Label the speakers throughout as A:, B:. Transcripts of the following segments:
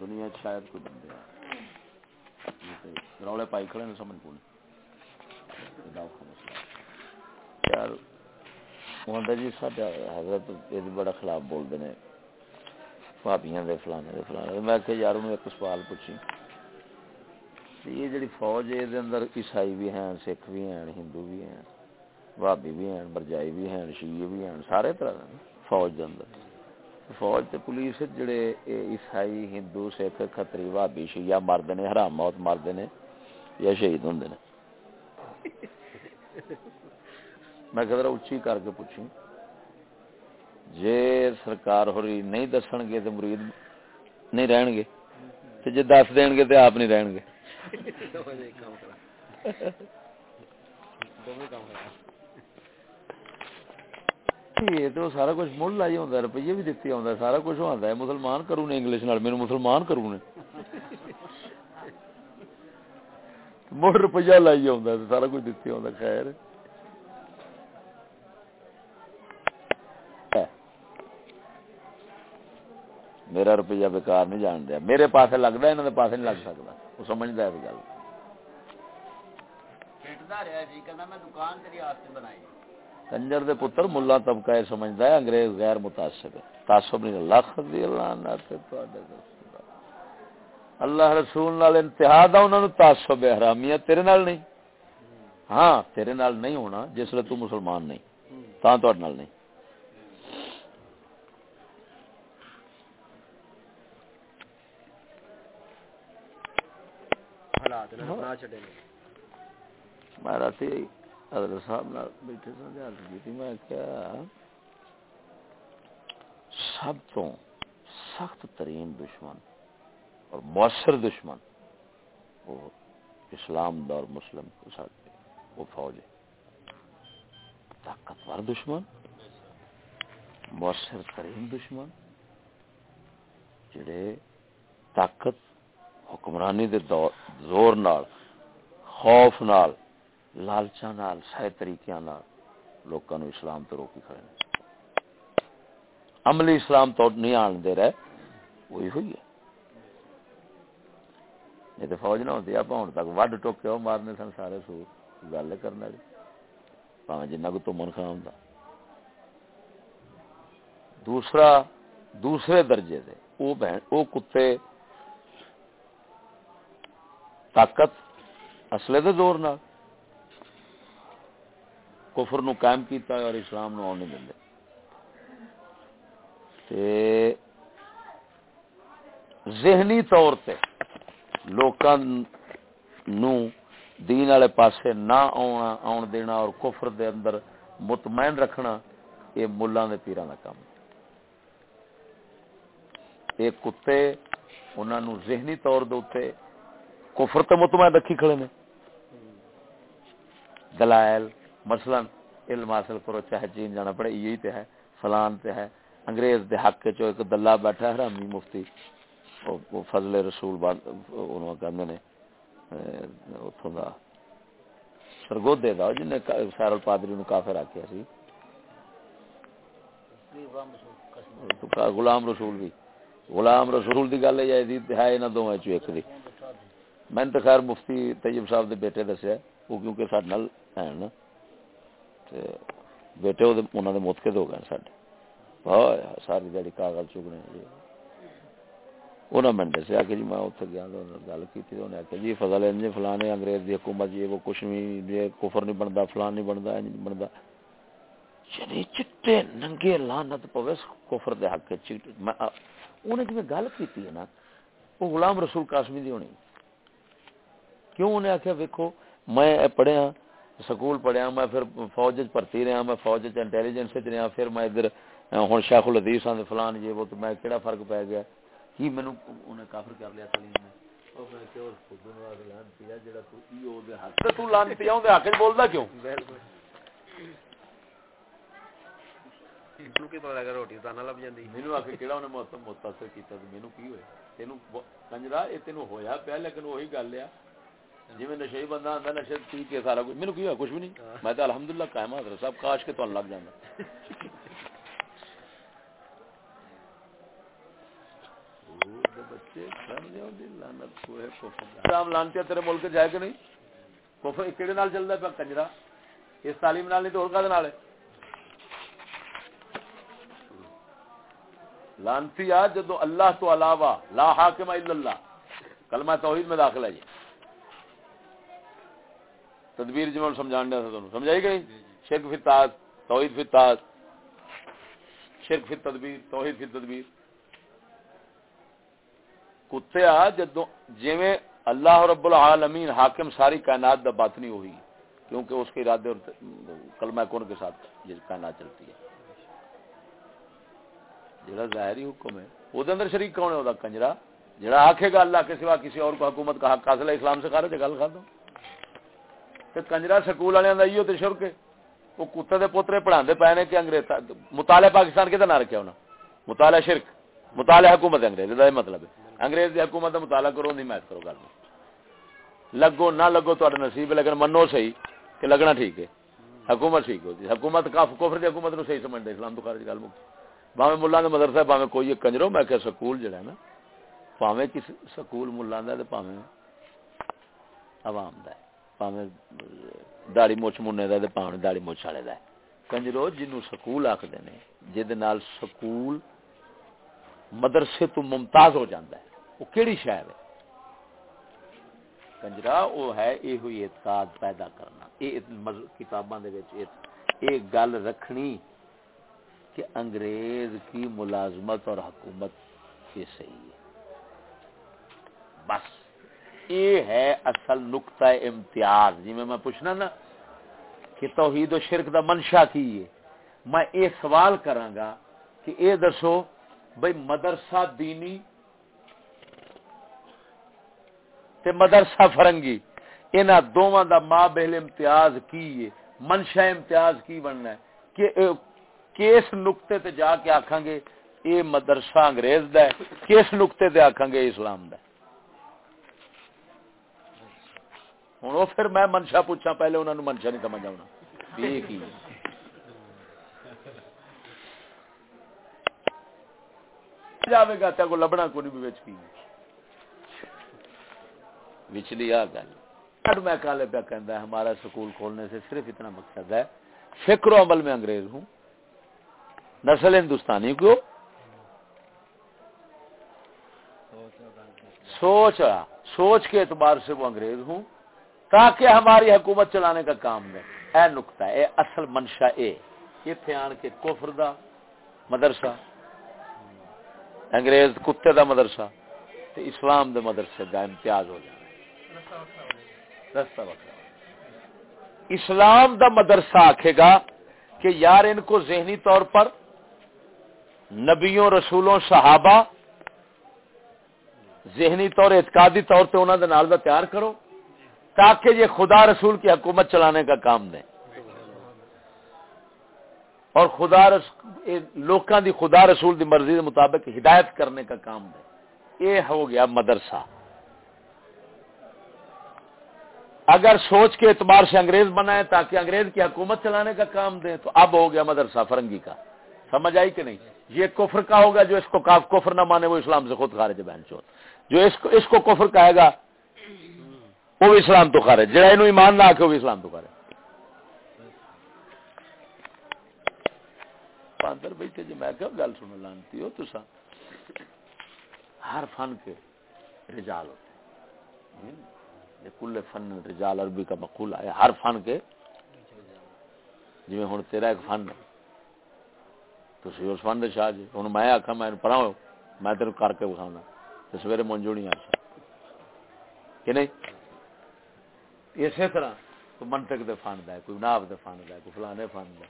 A: دنیا شاید کوئی بندے رولے پائی کھڑے نے سمجھ کو یار جی سڈا حضرت یہ بڑا خلاف بولتے ہیں۔ بھابیاں دے، فلانے دے، فلانے میں کہ یار، انہوں ایک سوال پوچھی۔ یہ جڑی فوج ہے اندر عیسائی بھی ہیں، سکھ بھی ہیں، ہندو بھی ہیں بھابی بھی ہیں برجائی بھی ہیں، شیعہ بھی ہیں، سارے طرح فوج دے اندر۔ فوج تے پولیس جڑے عیسائی ہندو سکھ کھتری بھابی شیعہ مرد نے حرام موت مرد نے یا شہید ہوں نے۔ میں کہ اچھی کر کے پوچھی جے سرکار ہو رہی نہیں دسن گے تو مرید نہیں رہن گے جی دس دین گے تو آپ نہیں رہن گے۔ تو سارا کچھ مل لائی ہوتا روپیے بھی دیتی آتا سارا کچھ ہوتا ہے۔ مسلمان کروں نے انگلش نال میرے مسلمان کروں نے۔ مڑ روپیہ لائی آتا سارا کچھ دیتی آتا خیر۔ میرا روپیہ بےکار نہیں جان دیا میرے پاس لگتا ہے انہوں پاس نہیں لگ سکتا وہ سمجھتا ہے گل۔ چیٹتا رہا جی کہ میں دکان تیری بنائی۔ کنجر دے پتر ملا طبقہ یہ سمجھتا ہے انگریز غیر متاثر ہے۔ تعصب نہیں لکھ دی اللہ اللہ۔ رسول نال انتہا دا انہاں نو تعصب ہے تیرے نال نہیں۔ ہاں تیرے نال نہیں ہونا جس لے تو مسلمان نہیں تاں تو نال نہیں۔ میں رات حضرت صاحب بیٹھے سن کی میں کیا؟ سب تو سخت ترین دشمن اور مؤثر دشمن وہ اسلام دور مسلم کے ساتھ وہ فوج ہے۔ طاقتور دشمن، مؤثر ترین دشمن، جڑے طاقت حکمرانی دے دور زور نال، خوف نال لالچا نال سہ طریقے نال لوکاں نو اسلام تو روکی کھڑے عملی اسلام تو نہیں آن دے رہے، وہی ہوئی ہے۔ نہیں تو فوج نہ ہوتی آپ ہوں تک وڈ ٹوکے ہو مارنے سن سارے سور، گل کرنے والی پاویں جنہ کو تمن خان ہوں دوسرا، دوسرے درجے دے، او بہن، او کتے طاقت اصلے دے زور نال۔ کفر نو قائم کیتا ہے اور اسلام نو آنے دے تے ذہنی طور تے لوکاں نو دین والے پاسے نہ آنا آن دینا اور کفر دے اندر مطمئن رکھنا یہ ملاں دے پیراں دا کام۔ ایک کتے انہاں نو ذہنی طور دے اوتے کفر تے مطمئن رکھی کھڑے نے۔ دلائل مثلا علم حاصل کرو، چاہے چین جانا پڑے، یہی تے ہے، فلان تے ہے، انگریز دے حق چو ایک دلہ بیٹھا ہے حرامی مفتی، وہ فضل رسول انہوں کہندے نے اتھوں دا سرگودے دا جن نے سیر الپادری نو کافر آکھیا سی۔ غلام رسول بھی غلام رسول دی گل ہے ہے، انہاں دوواں چوں ایک دی۔ میں تو خیر مفتی طیب صاحب دے بیٹے دسیا، وہ کیونکہ سڈ نال ہیں نا۔ بیٹے انہوں نے موت کے دو گئے سڈے ساری دیہی کاغذ چکنے جی۔ انہوں نے دسیا کہ جی میں اتنے گیا گل کی انہیں آخیا جی فضل جی فلانے انگریز کی حکومت جی وہ کچھ بھی جی، کفر نہیں بنتا فلان نہیں بنتا نہیں بنتا یعنی چٹے ننگے لانت پوے، کفر دے حق انہیں جی گل کی ہے نا، وہ غلام رسول قاسمی دی ہونی۔ کیوں انہیں آخیا ویکو میں پڑھیا ہاں، سکول پڑھیا میں پھر فوج بھرتی رہا میں فوج انٹیلیجنس رہا پھر میں ادھر ہوں شیخ الحدیث آدھے فلان جی وہ تو میں کہڑا فرق پی گیا؟ کی مینو انہیں کافر کر لیا سلیم نے؟ ہوا پیا لیکن وہی گل ہے جی میں نشے بندہ آتا نشے پی کے سارا کچھ میرے کیا کچھ بھی نہیں۔ ہاں۔ میں تو الحمد للہ قائم حضرت صاحب کاش کے تمہیں لگ جانا۔ لانتی تیرے ملک جائے کہ نہیں؟ کفر کہڑے نال پیا کنجرا۔ اس تعلیم نال نہیں تو ہے؟ لانتی آ جدو اللہ تو علاوہ لا حاکم الا اللہ۔ کلمہ توحید میں داخل ہے جی تدبیر جی میں سمجھان دیا تھا سمجھائی گئی شرک فی تاج توحید فی تاج شرک فی تدبیر توحید فی تدبیر کتے آ جدو جویں اللہ رب العالمین حاکم ساری کائنات دا باطنی ہوئی، کیونکہ اس کے ارادے اور کلمہ کون کے ساتھ یہ کائنات چلتی ہے۔ جڑا ظاہری حکم ہے، وہ اندر شریک کون ہے؟ وہ کنجرا۔ جڑا آکھے گا اللہ کے سوا کسی اور کو حکومت کا حق حاصل ہے، اسلام سے خارج ہے، گل کر دو تے کنجرا سکول والے دا ایو تے شرک وہ کتے دے پوترے پڑھاندے پے نے کہ انگریز مطالعہ پاکستان کے نہ رکھیا ہونا مطالعہ شرک مطالعہ حکومت انگریز دا مطلب ہے انگریز دی حکومت دا مطالعہ کرو نہیں میت کرو گل لگو نہ لگو تو نصیب لیکن منو صحیح کہ لگنا ٹھیک ہے حکومت ٹھیک ہوتی حکومت کفر دی حکومت نو صحیح سمجھدے اسلام تو خارج گل مک باویں ملا دے مدرسہ باویں کوئی کنجرو میں کہ سکول جڑا ہے نا پاویں کس سکول ملا دا تے پاویں عوام دا ہے پاویں داڑھی موچ منے دا تے پاویں داڑھی موچ والے دا کنجرو، جنوں سکول آکھدے نے جے نال سکول، مدرسے تو ممتاز ہو جاندا ہے۔ وہ کیڑی شہر ہے؟ کنجرا وہ ہے یہ ہوئی اعتقاد پیدا کرنا۔ یہ کتاباں دے وچ یہ گل رکھنی کہ انگریز کی ملازمت اور حکومت یہ صحیح ہے۔ بس۔ یہ ہے اصل نقطہ امتیاز۔ جی میں میں پوچھنا نا کہ توحید و شرک دا منشا کی ہے؟ میں یہ سوال کراں گا کہ اے دسو بھئی مدرسہ دینی تے مدرسہ فرنگی، انہاں دوواں دا ماں بہل امتیاز کی ہے؟ منشا امتیاز کی بننا ہے؟ کہ کس نقطے تے جا کے آکھاں گے اے مدرسہ انگریز دا ہے کس نقطے تے آکھاں گے اسلام دا ہے؟ ہوں وہ پھر میں منشا پوچھا پہلے انہوں نے منشا نہیں سمجھ آنا یہ کی جاوے گا کو لبنا کو نہیں بھی کی وچلی آ گل میں کالے پہ کہندا ہے ہمارا سکول کھولنے سے صرف اتنا مقصد ہے فکر و عمل میں انگریز ہوں نسل ہندوستانی کو سوچ سوچ کے اعتبار سے وہ انگریز ہوں تاکہ ہماری حکومت چلانے کا کام دے۔ اے نقطہ، اے اصل منشا اے۔ اتنے آن کے کفر دا مدرسہ، انگریز کتے دا مدرسہ، تے اسلام دے مدرسے دا امتیاز ہو جائے رستہ اسلام دا مدرسہ آکھے گا کہ یار ان کو ذہنی طور پر نبیوں، رسولوں، صحابہ ذہنی طور، اعتقادی طور پہ انہوں نے تیار کرو۔ تاکہ یہ خدا رسول کی حکومت چلانے کا کام دیں۔ اور خدا رسول لوکاں دی خدا رسول دی مرضی کے مطابق ہدایت کرنے کا کام دیں۔ یہ ہو گیا مدرسہ۔ اگر سوچ کے اعتبار سے انگریز بنائے تاکہ انگریز کی حکومت چلانے کا کام دیں، تو اب ہو گیا مدرسہ فرنگی کا۔ سمجھ آئی کہ نہیں؟ یہ کفر کا ہوگا جو اس کو کفر نہ مانے وہ اسلام سے خود خارج بہن چوت جو اس کو اس کو کفر کہے گا وہ بھی اسلام تو خارج جڑا انہوں ایمان نہ آکے وہ بھی اسلام تو خارج باندر بیٹھے جی میں کیا گل سن لانتی ہو تو ہر فن کے رجال ہوتے ہیں۔ یہ کل فن رجال عربی کا مقول ہے۔ ہر فن کے جی ہوں تیرا ایک فن ہے۔ تو اس فن شاہ جی۔ ہوں میں آخا میں پڑھا میں تیرے کر کے بکھاؤں تو سویرے منجو نہیں آ کہ نہیں؟ اسی طرح کوئی منطق دے فن ہے، کوئی ناف دے فن ہے، کوئی فلانے فن ہے۔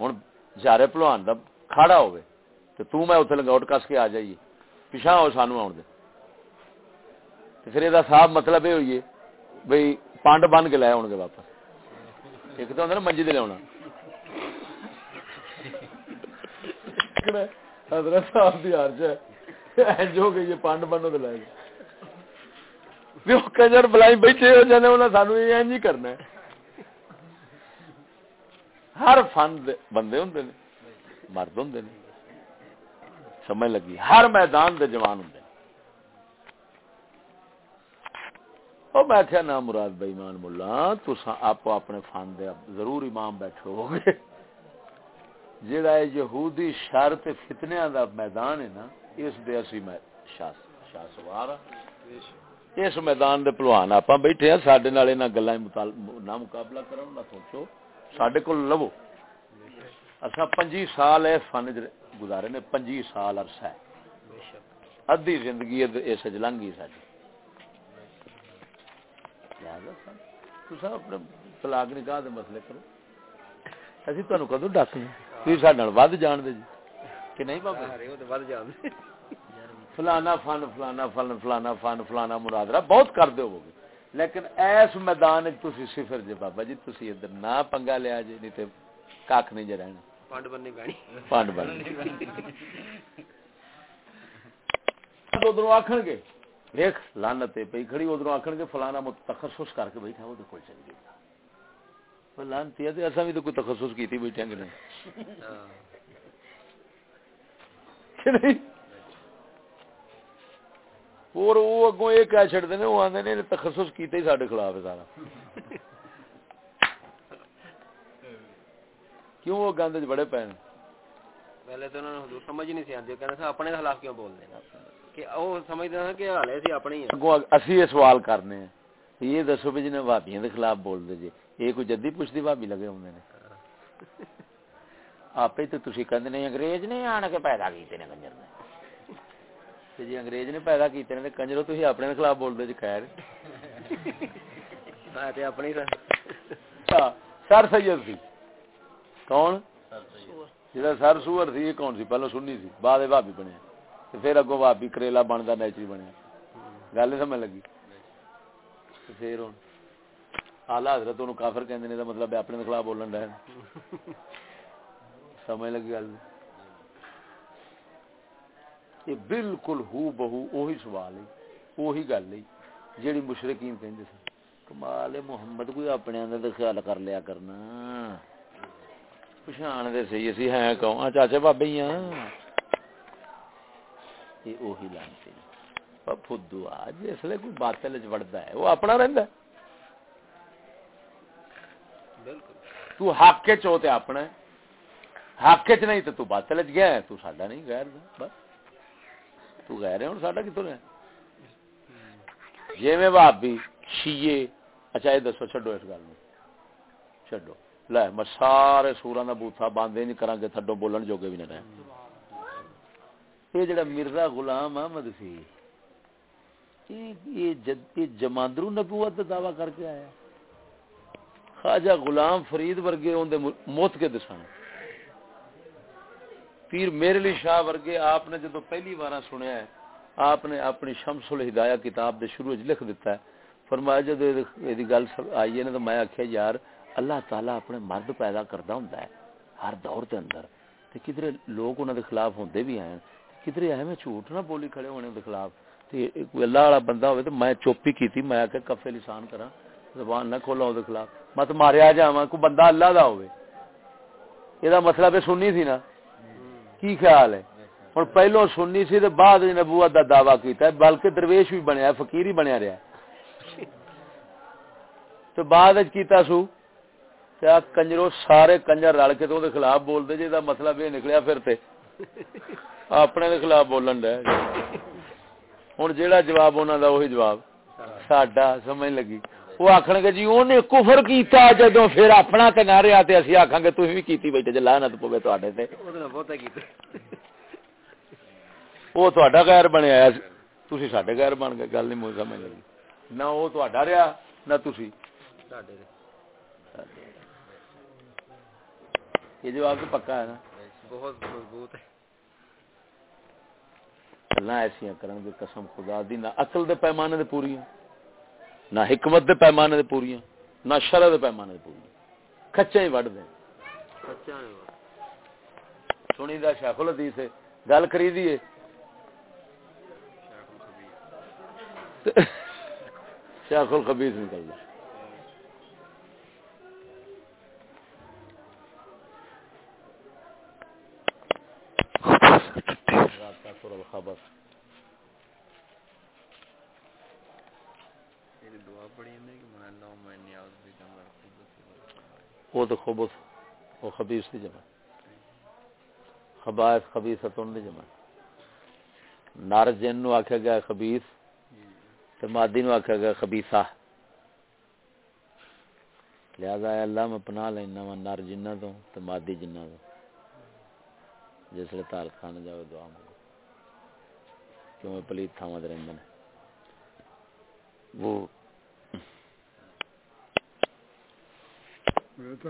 A: ہوں جارے پلوان دا کھڑا ہوئے تو تو میں اتنے لگاؤٹ کس کے آ جائیے۔ پیچھا ہو سانو آن دے۔ پھر یہ صاحب مطلب یہ ہوئی ہے بھائی پانڈ بن کے لے آؤ گے واپس۔ ایک تو نا منجی دے لیا حضرت صاحب دی ہر جو گئی پانڈ بنو تو لے گئے کجر بلائی بیٹھے ہو جانے انہیں سانو یہ نہیں کرنا ہر فن بندے ہوں مرد ہوں سمجھ لگی ہر میدان دے جوان ہوں میں کیا نام مراد بےمان ملا تسا آپ اپنے فن دے ضرور امام بیٹھے ہو گے جڑا یہودی شرط فتنیا دا میدان ہے نا اس دے اسی میں شاہ سوار اس میدان دے پلوان آپ بیٹھے ہیں سڈے نال گلا نہ مقابلہ کرو نہ سوچو۔ سڈے کو لو اصا پنجی سال ہے فن گزارے نے، پنجی سال عرصہ ہے۔ ادھی زندگی اس لنگ گئی ساری اپنے طلاق نکاح دے مسئلے کرو۔ اسی تمہیں کدو ڈس تھی سڈے ود جان دے جی۔ کہ نہیں بابا؟ ود جان دے۔ فلانا فن فلانا فن فلانا فن فلانا مرادرا بہت کر دو گے لیکن ایس میدان صفر جی بابا جی تھی ادھر نہ پنگا لیا جی نہیں تو کھ نہیں جی رہنا۔ پانڈ بننی پانڈ بننی۔ ادھر آخر گے ویخ لانت پی کھڑی ادھر آخر گے فلانا تخصص کر کے بیٹھا وہ کول چل گئی لانتی اصا بھی تو کوئی تخصص کی بیٹھے کہ نہیں؟ اور وہ اگوں یہ کہہ چڑتے ہیں وہ آدھے نے تخصص کیتے ہی سارے خلاف ہے سارا کیوں وہ گند بڑے پے پہلے تو انہوں نے سمجھ نہیں سی آتی کہنے اپنے خلاف کیوں بول دینا کہ وہ سمجھتے ہیں کہ حالے سی اپنے ہی اسی یہ سوال کرنے ہیں یہ دسو بھی جنہیں بھابیاں دے خلاف بول دے جی یہ کوئی جدی پوچھتی بھابی لگے ہوں نے آپ تو کہتے نہیں انگریز نے آن کے پیدا کیتے نے کنجر نے جی انگریز نے پیدا کیتے نے کنجرو تھی اپنے خلاف بول دے جی خیر اپنی سر سید سی کون جا سر سور سی کون سی پہلو سننی سی بعد بھابی بنیا پھر اگوں بھابی کریلا بنتا نیچری بنیا گل سمجھ لگی پھر ہوں آلہ حضرت کافر کہ مطلب اپنے خلاف بولن رہے سمجھ لگی گل یہ بالکل ہو بہو اوہی سوال ہے اوہی گل ہے جیڑی مشرقین کہندے سن۔ کمال محمد کوئی اپنے اندر خیال کر لیا کرنا۔ پچھان دے سی اسی ہیں کہوں چاچے بابے ہی ہیں۔ یہ اوہی لانتے ہیں فدو آ جسے کوئی باطل وڑتا ہے وہ اپنا رہندا ہے۔ تو حق چ تے اپنا ہے۔ حق چ نہیں تو تو باطل گیا ہے تو ساڈا نہیں غیر بس۔ تو غیر ہے ہن ساڈا کتوں ہے؟ جویں بھابی شیعہ اچھا یہ دسو، چھڈو اس گل نوں۔ چھڈو۔ لے، میں سارے سورا کا بوتھا باندھے نہیں کرا گے، تھڈو بولن جوگے بھی نہیں رہے یہ جڑا مرزا غلام احمد سی، یہ جماندرو نبوت کا دعوی کر کے آیا۔ خواجہ غلام فرید ورگے اندر موت کے دسان پیر میرے لیے شاہ ورگے، آپ نے جدو پہلی بار سنیا ہے، آپ نے اپنی شمس الہدایہ کتاب دے شروع لکھ دیتا ہے۔ فرمایا جدو یہ گل آئی ہے نا، تو میں آخیا یار، اللہ تعالیٰ اپنے مرد پیدا کرتا ہوں ہر دور کے اندر۔ تے کدھر لوگ انہوں کے خلاف ہوتے بھی ہیں کدھر ایویں جھوٹ نہ بولی کھڑے ہونے کے خلاف۔ تے کوئی اللہ والا بندہ ہوئے تو میں چوپی کی میں آ کے کفے لسان کرا زبان نہ کھولا وہ خلاف۔ مت ماریا جا کوئی بندہ اللہ دا ہوئے۔ یہ مسئلہ مطلب پہ سننی سی نا۔ کی خیال ہے؟ ہوں پہلو سننی سی تو بعد نبوت کا دعوی کیتا ہے بلکہ درویش بھی بنیا فقیر ہی بنیا رہا تو بعد کیتا سو؟ کیا کنجرو سارے کنجر رل کے تو خلاف بول دے جی مطلب یہ نکلیا پھر تے۔ اپنے دے خلاف بولن ڈے ہوں جہاں جواب انہوں دا وہی جواب۔ ساڈا سمجھ لگی۔ وہ آخر گے جی انہیں کفر کیتا جدو پھر اپنا تے نہ رہا تے اسی آکھاں گے تسی بھی کیتی بیٹھے جے لعنت پوے تواڈے تے۔ وہ تواڈا غیر بنیا تسی ساڈے غیر بن گئے گل نہیں سمجھ لگی نہ وہ تواڈا رہیا نہ تسی یہ جواب تو پکا ہے نا۔ بہت مضبوط ہے۔ اللہ ایسا کرن گے قسم خدا دی نہ عقل دے پیمانے دے پوری نہ حکمت دے پیمانے دے پوری نہ شرع دے پیمانے دے پوری کچا ہی وڈ دیں سنی دا شیخ الحدیث ہے گل کری دیے شیخ الخبیث نکل جائے خبر۔ وہ تو خبر وہ خبیث دی جمع. خبائث خبیثتن دی جمع. نار جن نو آکھیا گیا خبیث تے مادی نو آکھیا گیا خبیثہ. لہذا اے اللہ میں پناہ لینا وا نر جنہ تو تے مادی جنہ تو. جس لیے تال خانہ جاوے دعا مانگو. کیوں؟ میں پلیت تھاما در اندن وہ اللہ